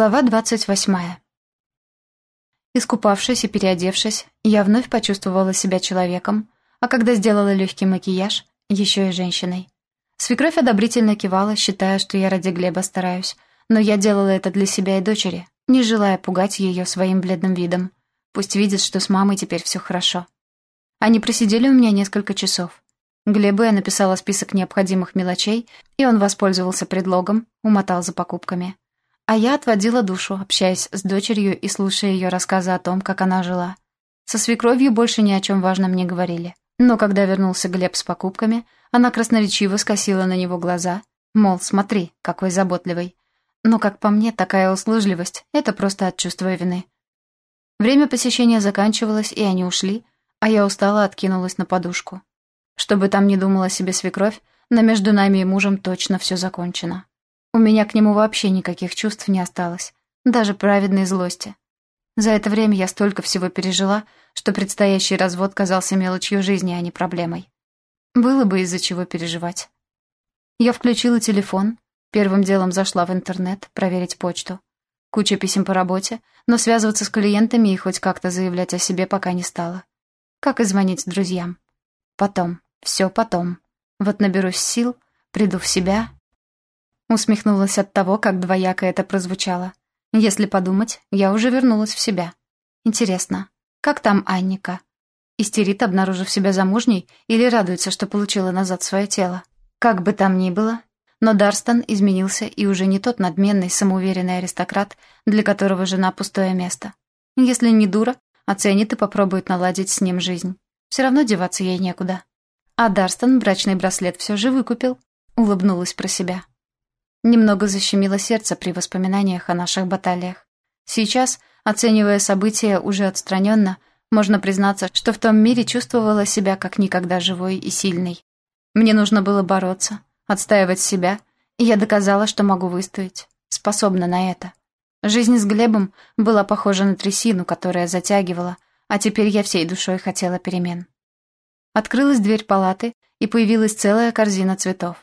Глава двадцать восьмая. Искупавшись и переодевшись, я вновь почувствовала себя человеком, а когда сделала легкий макияж, еще и женщиной. Свекровь одобрительно кивала, считая, что я ради Глеба стараюсь, но я делала это для себя и дочери, не желая пугать ее своим бледным видом. Пусть видит, что с мамой теперь все хорошо. Они просидели у меня несколько часов. Глебу я написала список необходимых мелочей, и он воспользовался предлогом, умотал за покупками. А я отводила душу, общаясь с дочерью и слушая ее рассказы о том, как она жила. Со свекровью больше ни о чем важном не говорили. Но когда вернулся Глеб с покупками, она красноречиво скосила на него глаза, мол, смотри, какой заботливый. Но, как по мне, такая услужливость — это просто от чувства вины. Время посещения заканчивалось, и они ушли, а я устала откинулась на подушку. Что бы там ни думала себе свекровь, но между нами и мужем точно все закончено. У меня к нему вообще никаких чувств не осталось, даже праведной злости. За это время я столько всего пережила, что предстоящий развод казался мелочью жизни, а не проблемой. Было бы из-за чего переживать. Я включила телефон, первым делом зашла в интернет проверить почту. Куча писем по работе, но связываться с клиентами и хоть как-то заявлять о себе пока не стала. Как и звонить друзьям. Потом, все потом. Вот наберусь сил, приду в себя Усмехнулась от того, как двояко это прозвучало. Если подумать, я уже вернулась в себя. Интересно, как там Анника? Истерит, обнаружив себя замужней, или радуется, что получила назад свое тело? Как бы там ни было, но Дарстон изменился и уже не тот надменный, самоуверенный аристократ, для которого жена пустое место. Если не дура, оценит и попробует наладить с ним жизнь. Все равно деваться ей некуда. А Дарстон брачный браслет все же выкупил. Улыбнулась про себя. Немного защемило сердце при воспоминаниях о наших баталиях. Сейчас, оценивая события уже отстраненно, можно признаться, что в том мире чувствовала себя как никогда живой и сильной. Мне нужно было бороться, отстаивать себя, и я доказала, что могу выстоять, способна на это. Жизнь с Глебом была похожа на трясину, которая затягивала, а теперь я всей душой хотела перемен. Открылась дверь палаты, и появилась целая корзина цветов.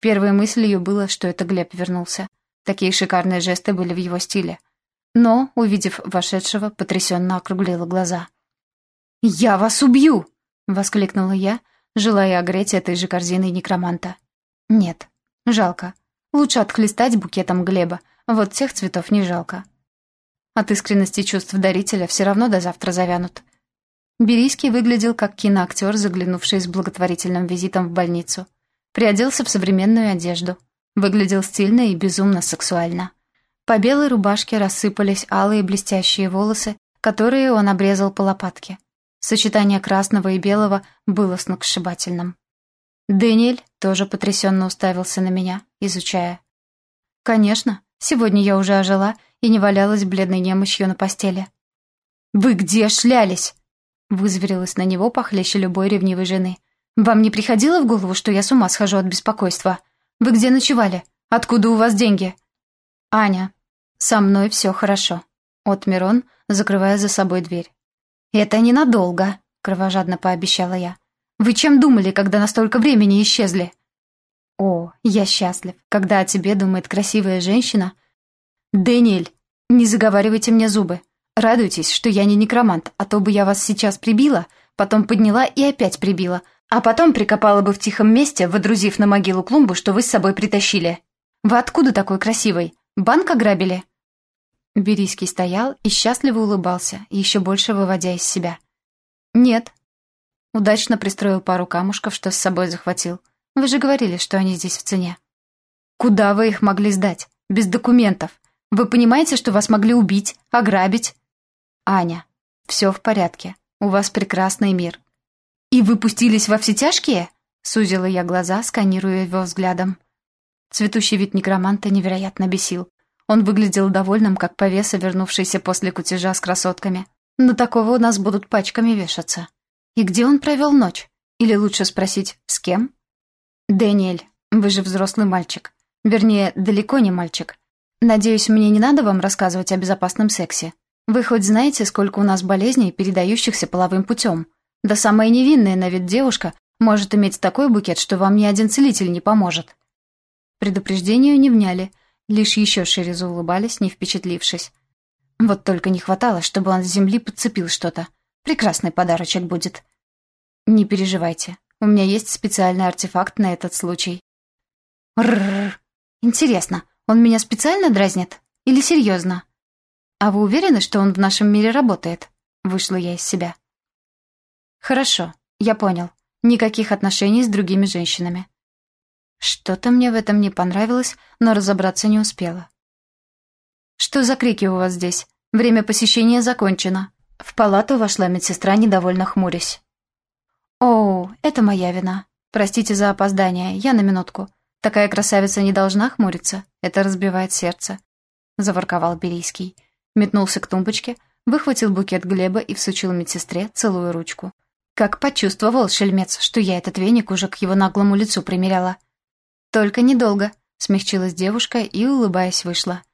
Первой мыслью было, что это Глеб вернулся. Такие шикарные жесты были в его стиле. Но, увидев вошедшего, потрясенно округлила глаза. «Я вас убью!» — воскликнула я, желая огреть этой же корзиной некроманта. «Нет, жалко. Лучше отхлестать букетом Глеба. Вот тех цветов не жалко. От искренности чувств дарителя все равно до завтра завянут». Берийский выглядел как киноактер, заглянувший с благотворительным визитом в больницу — Приоделся в современную одежду. Выглядел стильно и безумно сексуально. По белой рубашке рассыпались алые блестящие волосы, которые он обрезал по лопатке. Сочетание красного и белого было сногсшибательным. Дэниэль тоже потрясенно уставился на меня, изучая. «Конечно, сегодня я уже ожила и не валялась бледной немощью на постели». «Вы где шлялись?» Вызверилась на него похлеще любой ревнивой жены. «Вам не приходило в голову, что я с ума схожу от беспокойства? Вы где ночевали? Откуда у вас деньги?» «Аня, со мной все хорошо», — отмер он, закрывая за собой дверь. «Это ненадолго», — кровожадно пообещала я. «Вы чем думали, когда настолько времени исчезли?» «О, я счастлив, когда о тебе думает красивая женщина». «Дэниэль, не заговаривайте мне зубы. Радуйтесь, что я не некромант, а то бы я вас сейчас прибила, потом подняла и опять прибила, а потом прикопала бы в тихом месте, водрузив на могилу клумбу, что вы с собой притащили. Вы откуда такой красивый? Банк ограбили?» Берийский стоял и счастливо улыбался, еще больше выводя из себя. «Нет». Удачно пристроил пару камушков, что с собой захватил. Вы же говорили, что они здесь в цене. «Куда вы их могли сдать? Без документов. Вы понимаете, что вас могли убить, ограбить?» «Аня, все в порядке. У вас прекрасный мир. «И вы пустились во все тяжкие?» — сузила я глаза, сканируя его взглядом. Цветущий вид некроманта невероятно бесил. Он выглядел довольным, как повеса, вернувшийся после кутежа с красотками. Но такого у нас будут пачками вешаться. И где он провел ночь? Или лучше спросить, с кем? «Дэниэль, вы же взрослый мальчик. Вернее, далеко не мальчик. Надеюсь, мне не надо вам рассказывать о безопасном сексе. Вы хоть знаете, сколько у нас болезней, передающихся половым путем?» Да самая невинная на вид девушка может иметь такой букет, что вам ни один целитель не поможет. Предупреждению не вняли, лишь еще шире заулыбались, не впечатлившись. Вот только не хватало, чтобы он с земли подцепил что-то. Прекрасный подарочек будет. Не переживайте, у меня есть специальный артефакт на этот случай. Рррр. Интересно, он меня специально дразнит? Или серьезно? А вы уверены, что он в нашем мире работает? Вышла я из себя. Хорошо, я понял. Никаких отношений с другими женщинами. Что-то мне в этом не понравилось, но разобраться не успела. «Что за крики у вас здесь? Время посещения закончено». В палату вошла медсестра, недовольно хмурясь. «Оу, это моя вина. Простите за опоздание, я на минутку. Такая красавица не должна хмуриться, это разбивает сердце», — заворковал Берийский. Метнулся к тумбочке, выхватил букет Глеба и всучил медсестре целую ручку. Как почувствовал шельмец, что я этот веник уже к его наглому лицу примеряла. «Только недолго», — смягчилась девушка и, улыбаясь, вышла.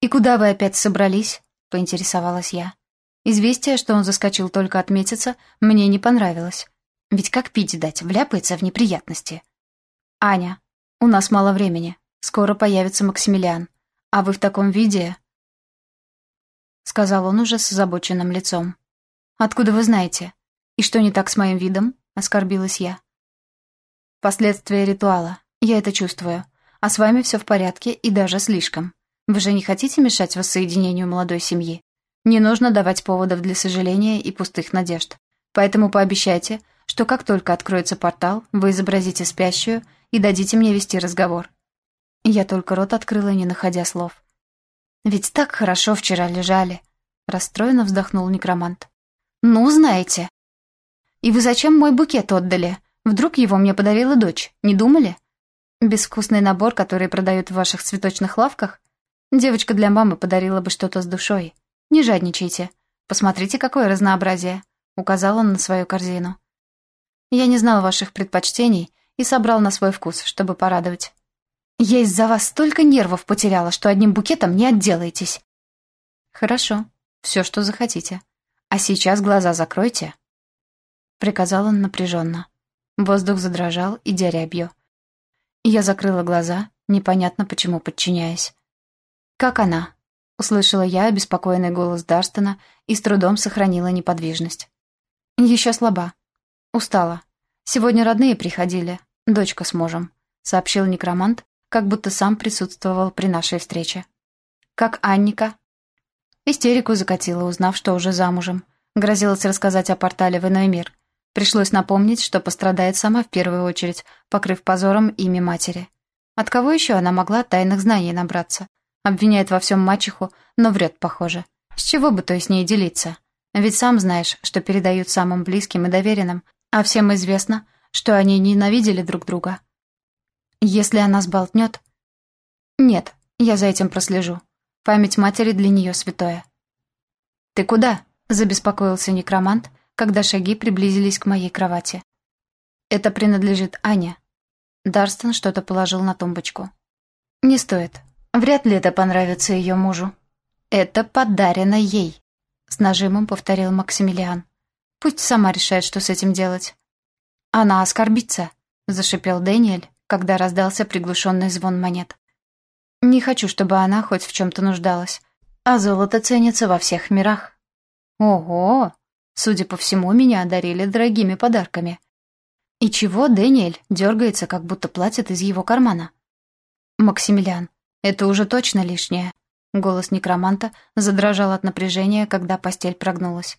«И куда вы опять собрались?» — поинтересовалась я. Известие, что он заскочил только отметиться, мне не понравилось. Ведь как пить дать, вляпается в неприятности. «Аня, у нас мало времени. Скоро появится Максимилиан. А вы в таком виде...» Сказал он уже с озабоченным лицом. «Откуда вы знаете? И что не так с моим видом?» — оскорбилась я. «Последствия ритуала. Я это чувствую. А с вами все в порядке и даже слишком. Вы же не хотите мешать воссоединению молодой семьи? Не нужно давать поводов для сожаления и пустых надежд. Поэтому пообещайте, что как только откроется портал, вы изобразите спящую и дадите мне вести разговор. Я только рот открыла, не находя слов. «Ведь так хорошо вчера лежали», — расстроенно вздохнул некромант. «Ну, знаете». «И вы зачем мой букет отдали? Вдруг его мне подарила дочь, не думали?» «Безвкусный набор, который продают в ваших цветочных лавках? Девочка для мамы подарила бы что-то с душой. Не жадничайте. Посмотрите, какое разнообразие. Указал он на свою корзину. Я не знал ваших предпочтений и собрал на свой вкус, чтобы порадовать. Я из-за вас столько нервов потеряла, что одним букетом не отделаетесь. Хорошо, все, что захотите. А сейчас глаза закройте. Приказал он напряженно. Воздух задрожал, идя рябью. Я закрыла глаза, непонятно почему подчиняясь. «Как она?» — услышала я обеспокоенный голос Дарстона и с трудом сохранила неподвижность. «Еще слаба. Устала. Сегодня родные приходили. Дочка с мужем», — сообщил некромант, как будто сам присутствовал при нашей встрече. «Как Анника?» Истерику закатила, узнав, что уже замужем. Грозилась рассказать о портале в иной мир. Пришлось напомнить, что пострадает сама в первую очередь, покрыв позором имя матери. От кого еще она могла тайных знаний набраться? Обвиняет во всем мачеху, но врет, похоже. С чего бы то и с ней делиться? Ведь сам знаешь, что передают самым близким и доверенным, а всем известно, что они ненавидели друг друга. Если она сболтнет... Нет, я за этим прослежу. Память матери для нее святое. «Ты куда?» — забеспокоился некромант, когда шаги приблизились к моей кровати. «Это принадлежит Ане». Дарстон что-то положил на тумбочку. «Не стоит. Вряд ли это понравится ее мужу. Это подарено ей, с нажимом повторил Максимилиан. Пусть сама решает, что с этим делать. Она оскорбится, зашипел Дэниэль, когда раздался приглушенный звон монет. Не хочу, чтобы она хоть в чем-то нуждалась. А золото ценится во всех мирах. Ого! Судя по всему, меня одарили дорогими подарками. И чего Дэниэль дергается, как будто платит из его кармана? Максимилиан, это уже точно лишнее. Голос некроманта задрожал от напряжения, когда постель прогнулась.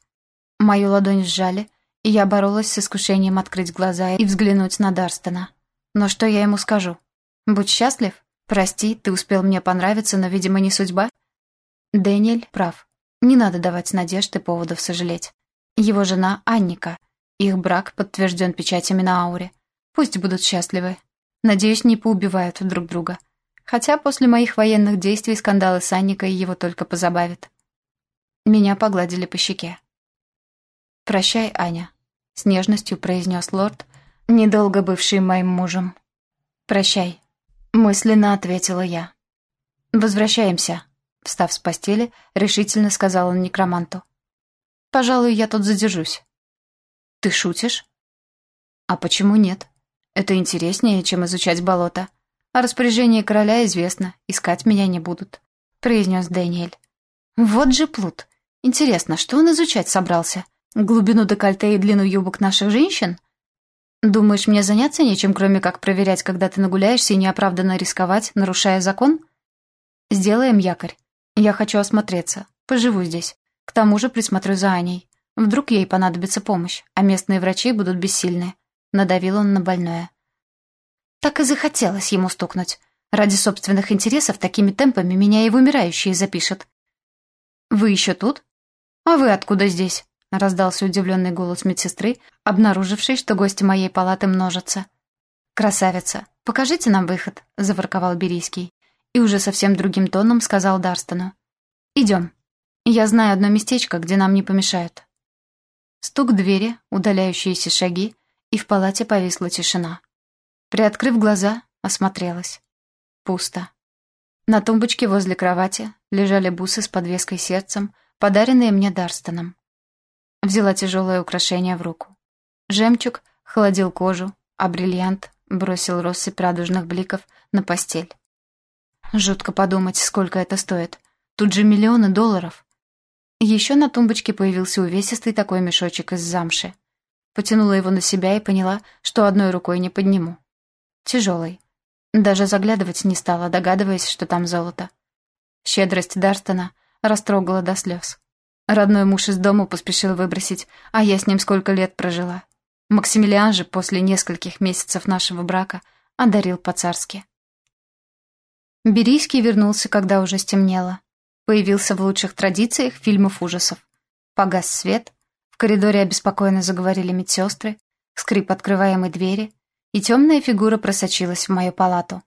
Мою ладонь сжали, и я боролась с искушением открыть глаза и взглянуть на Дарстона. Но что я ему скажу? Будь счастлив? Прости, ты успел мне понравиться, но, видимо, не судьба? Дэниэль прав. Не надо давать надежд и поводов сожалеть. Его жена Анника. Их брак подтвержден печатями на ауре. Пусть будут счастливы. Надеюсь, не поубивают друг друга. Хотя после моих военных действий скандалы с Анникой его только позабавят. Меня погладили по щеке. «Прощай, Аня», — с нежностью произнес лорд, недолго бывший моим мужем. «Прощай», — мысленно ответила я. «Возвращаемся», — встав с постели, решительно сказал он некроманту. «Пожалуй, я тут задержусь». «Ты шутишь?» «А почему нет? Это интереснее, чем изучать болото. А распоряжение короля известно, искать меня не будут», — произнес Дэниэль. «Вот же плут. Интересно, что он изучать собрался? Глубину декольте и длину юбок наших женщин? Думаешь, мне заняться нечем, кроме как проверять, когда ты нагуляешься и неоправданно рисковать, нарушая закон? Сделаем якорь. Я хочу осмотреться. Поживу здесь. К тому же присмотрю за Аней. Вдруг ей понадобится помощь, а местные врачи будут бессильны. Надавил он на больное. Так и захотелось ему стукнуть. Ради собственных интересов такими темпами меня и в умирающие запишет. «Вы еще тут? А вы откуда здесь?» — раздался удивленный голос медсестры, обнаружившей, что гости моей палаты множатся. «Красавица, покажите нам выход», — заворковал Берийский. И уже совсем другим тоном сказал Дарстону. «Идем. Я знаю одно местечко, где нам не помешают». Стук двери, удаляющиеся шаги, и в палате повисла тишина. Приоткрыв глаза, осмотрелась. Пусто. На тумбочке возле кровати лежали бусы с подвеской сердцем, подаренные мне Дарстоном. Взяла тяжелое украшение в руку. Жемчуг холодил кожу, а бриллиант бросил россыпь радужных бликов на постель. Жутко подумать, сколько это стоит. Тут же миллионы долларов. Еще на тумбочке появился увесистый такой мешочек из замши. Потянула его на себя и поняла, что одной рукой не подниму. Тяжелый. Даже заглядывать не стала, догадываясь, что там золото. Щедрость Дарстона растрогала до слез. Родной муж из дома поспешил выбросить, а я с ним сколько лет прожила. Максимилиан же после нескольких месяцев нашего брака одарил по-царски. Берийский вернулся, когда уже стемнело. Появился в лучших традициях фильмов ужасов. Погас свет, в коридоре обеспокоенно заговорили медсестры, скрип открываемой двери, и темная фигура просочилась в мою палату.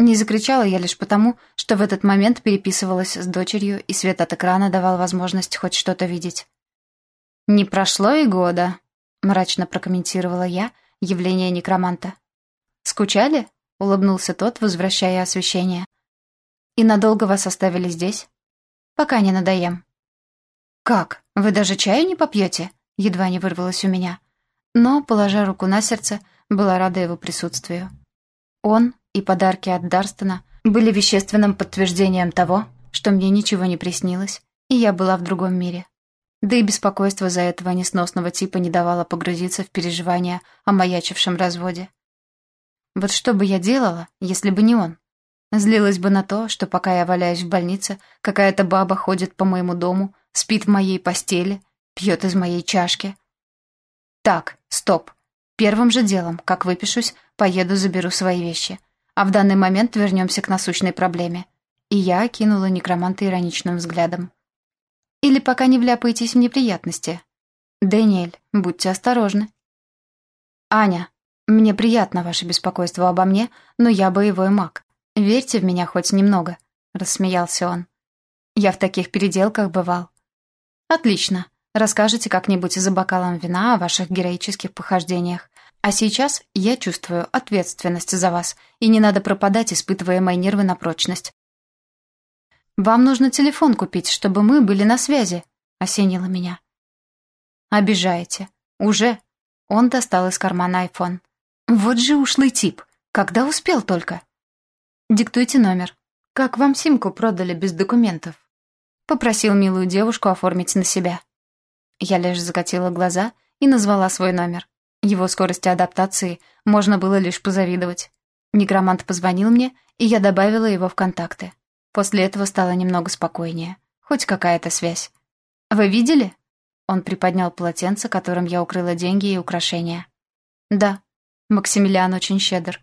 Не закричала я лишь потому, что в этот момент переписывалась с дочерью, и свет от экрана давал возможность хоть что-то видеть. «Не прошло и года», — мрачно прокомментировала я явление некроманта. «Скучали?» — улыбнулся тот, возвращая освещение. «И надолго вас оставили здесь?» «Пока не надоем». «Как? Вы даже чаю не попьете?» — едва не вырвалось у меня. Но, положа руку на сердце, — была рада его присутствию. Он и подарки от Дарстона были вещественным подтверждением того, что мне ничего не приснилось, и я была в другом мире. Да и беспокойство за этого несносного типа не давало погрузиться в переживания о маячившем разводе. Вот что бы я делала, если бы не он? Злилась бы на то, что пока я валяюсь в больнице, какая-то баба ходит по моему дому, спит в моей постели, пьет из моей чашки. Так, стоп. Первым же делом, как выпишусь, поеду заберу свои вещи. А в данный момент вернемся к насущной проблеме. И я окинула некроманта ироничным взглядом. Или пока не вляпаетесь в неприятности. Дэниэль, будьте осторожны. Аня, мне приятно ваше беспокойство обо мне, но я боевой маг. Верьте в меня хоть немного, рассмеялся он. Я в таких переделках бывал. Отлично. Расскажете как-нибудь за бокалом вина о ваших героических похождениях. А сейчас я чувствую ответственность за вас, и не надо пропадать, испытывая мои нервы на прочность. «Вам нужно телефон купить, чтобы мы были на связи», — осенило меня. «Обижаете. Уже?» Он достал из кармана айфон. «Вот же ушлый тип. Когда успел только?» «Диктуйте номер. Как вам симку продали без документов?» Попросил милую девушку оформить на себя. Я лишь закатила глаза и назвала свой номер. Его скорости адаптации можно было лишь позавидовать. Некромант позвонил мне, и я добавила его в контакты. После этого стало немного спокойнее. Хоть какая-то связь. «Вы видели?» Он приподнял полотенце, которым я укрыла деньги и украшения. «Да, Максимилиан очень щедр.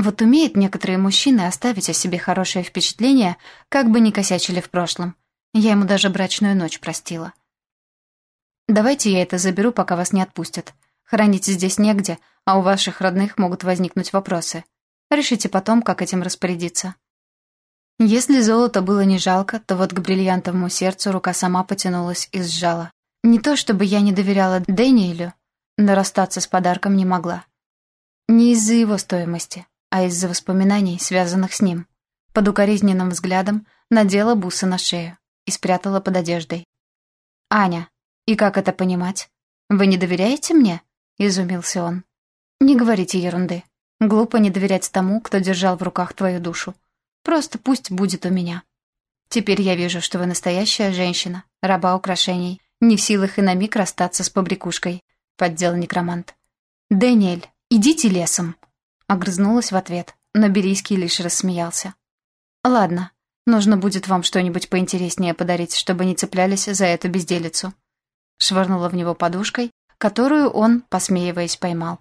Вот умеют некоторые мужчины оставить о себе хорошее впечатление, как бы ни косячили в прошлом. Я ему даже брачную ночь простила. Давайте я это заберу, пока вас не отпустят. Хранить здесь негде, а у ваших родных могут возникнуть вопросы. Решите потом, как этим распорядиться. Если золото было не жалко, то вот к бриллиантовому сердцу рука сама потянулась и сжала. Не то чтобы я не доверяла Дэниелю, но расстаться с подарком не могла. Не из-за его стоимости, а из-за воспоминаний, связанных с ним. Под укоризненным взглядом надела бусы на шею и спрятала под одеждой. «Аня, «И как это понимать? Вы не доверяете мне?» — изумился он. «Не говорите ерунды. Глупо не доверять тому, кто держал в руках твою душу. Просто пусть будет у меня. Теперь я вижу, что вы настоящая женщина, раба украшений, не в силах и на миг расстаться с побрякушкой», — поддел некромант. «Дэниэль, идите лесом», — огрызнулась в ответ, но Берийский лишь рассмеялся. «Ладно, нужно будет вам что-нибудь поинтереснее подарить, чтобы не цеплялись за эту безделицу». Швырнула в него подушкой, которую он, посмеиваясь, поймал.